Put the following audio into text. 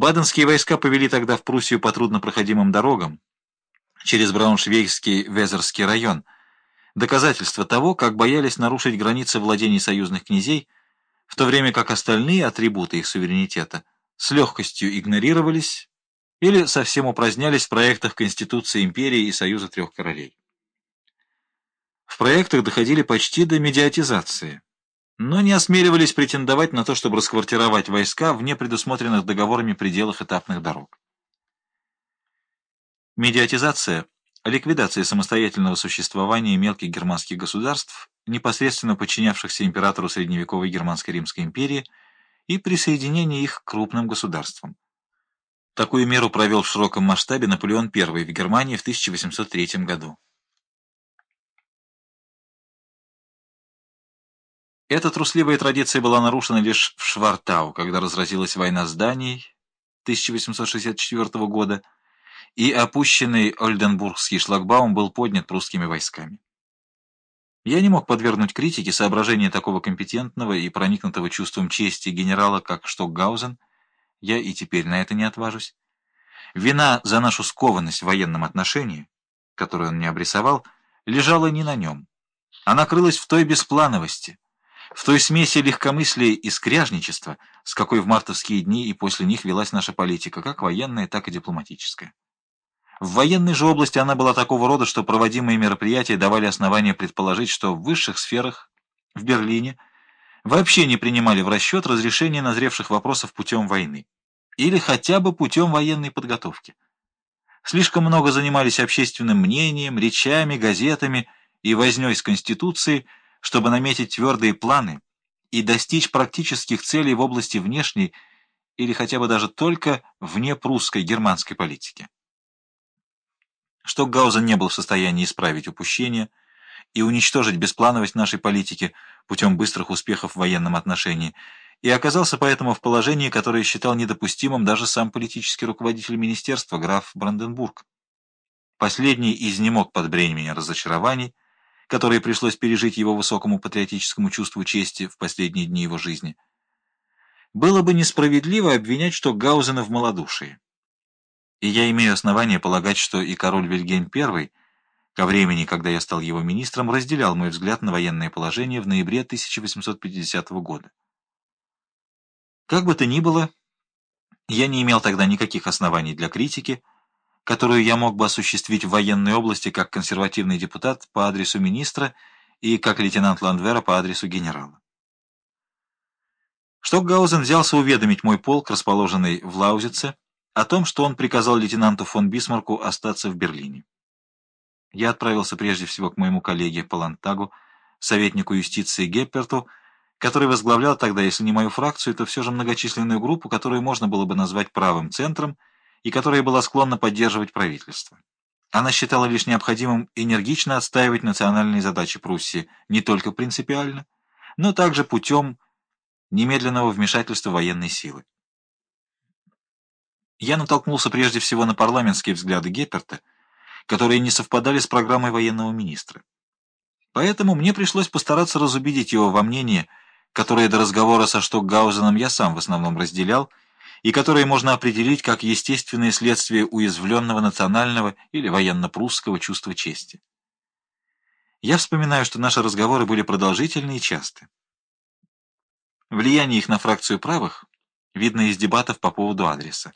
Баденские войска повели тогда в Пруссию по труднопроходимым дорогам через Брауншвейгский Везерский район. Доказательство того, как боялись нарушить границы владений союзных князей, в то время как остальные атрибуты их суверенитета с легкостью игнорировались или совсем упразднялись в проектах Конституции империи и Союза трех королей. В проектах доходили почти до медиатизации но не осмеливались претендовать на то, чтобы расквартировать войска в непредусмотренных договорами пределах этапных дорог. Медиатизация – ликвидация самостоятельного существования мелких германских государств, непосредственно подчинявшихся императору средневековой Германской Римской империи, и присоединение их к крупным государствам. Такую меру провел в широком масштабе Наполеон I в Германии в 1803 году. Эта трусливая традиция была нарушена лишь в Швартау, когда разразилась война с Данией 1864 года, и опущенный Ольденбургский шлагбаум был поднят прусскими войсками. Я не мог подвергнуть критике соображения такого компетентного и проникнутого чувством чести генерала, как Штокгаузен, я и теперь на это не отважусь. Вина за нашу скованность в военном отношении, которую он не обрисовал, лежала не на нем. Она крылась в той бесплановости, в той смеси легкомыслия и скряжничества, с какой в мартовские дни и после них велась наша политика, как военная, так и дипломатическая. В военной же области она была такого рода, что проводимые мероприятия давали основания предположить, что в высших сферах, в Берлине, вообще не принимали в расчет разрешение назревших вопросов путем войны, или хотя бы путем военной подготовки. Слишком много занимались общественным мнением, речами, газетами и вознёй с Конституцией, чтобы наметить твердые планы и достичь практических целей в области внешней или хотя бы даже только вне прусской германской политики. Штокгаузен не был в состоянии исправить упущения и уничтожить бесплановость нашей политики путем быстрых успехов в военном отношении, и оказался поэтому в положении, которое считал недопустимым даже сам политический руководитель министерства, граф Бранденбург. Последний изнемог под бременем разочарований, которые пришлось пережить его высокому патриотическому чувству чести в последние дни его жизни. Было бы несправедливо обвинять, что Гаузена в малодушии. И я имею основание полагать, что и король Вильгельм I, ко времени, когда я стал его министром, разделял мой взгляд на военное положение в ноябре 1850 года. Как бы то ни было, я не имел тогда никаких оснований для критики, которую я мог бы осуществить в военной области как консервативный депутат по адресу министра и как лейтенант Ландвера по адресу генерала. Штокгаузен взялся уведомить мой полк, расположенный в Лаузице, о том, что он приказал лейтенанту фон Бисмарку остаться в Берлине. Я отправился прежде всего к моему коллеге по Лантагу, советнику юстиции Гепперту, который возглавлял тогда, если не мою фракцию, то все же многочисленную группу, которую можно было бы назвать правым центром, и которая была склонна поддерживать правительство. Она считала лишь необходимым энергично отстаивать национальные задачи Пруссии не только принципиально, но также путем немедленного вмешательства военной силы. Я натолкнулся прежде всего на парламентские взгляды Гепперта, которые не совпадали с программой военного министра. Поэтому мне пришлось постараться разубедить его во мнении, которое до разговора со Штокгаузеном я сам в основном разделял, и которые можно определить как естественное следствие уязвленного национального или военно-прусского чувства чести. Я вспоминаю, что наши разговоры были продолжительны и часты. Влияние их на фракцию правых видно из дебатов по поводу адреса.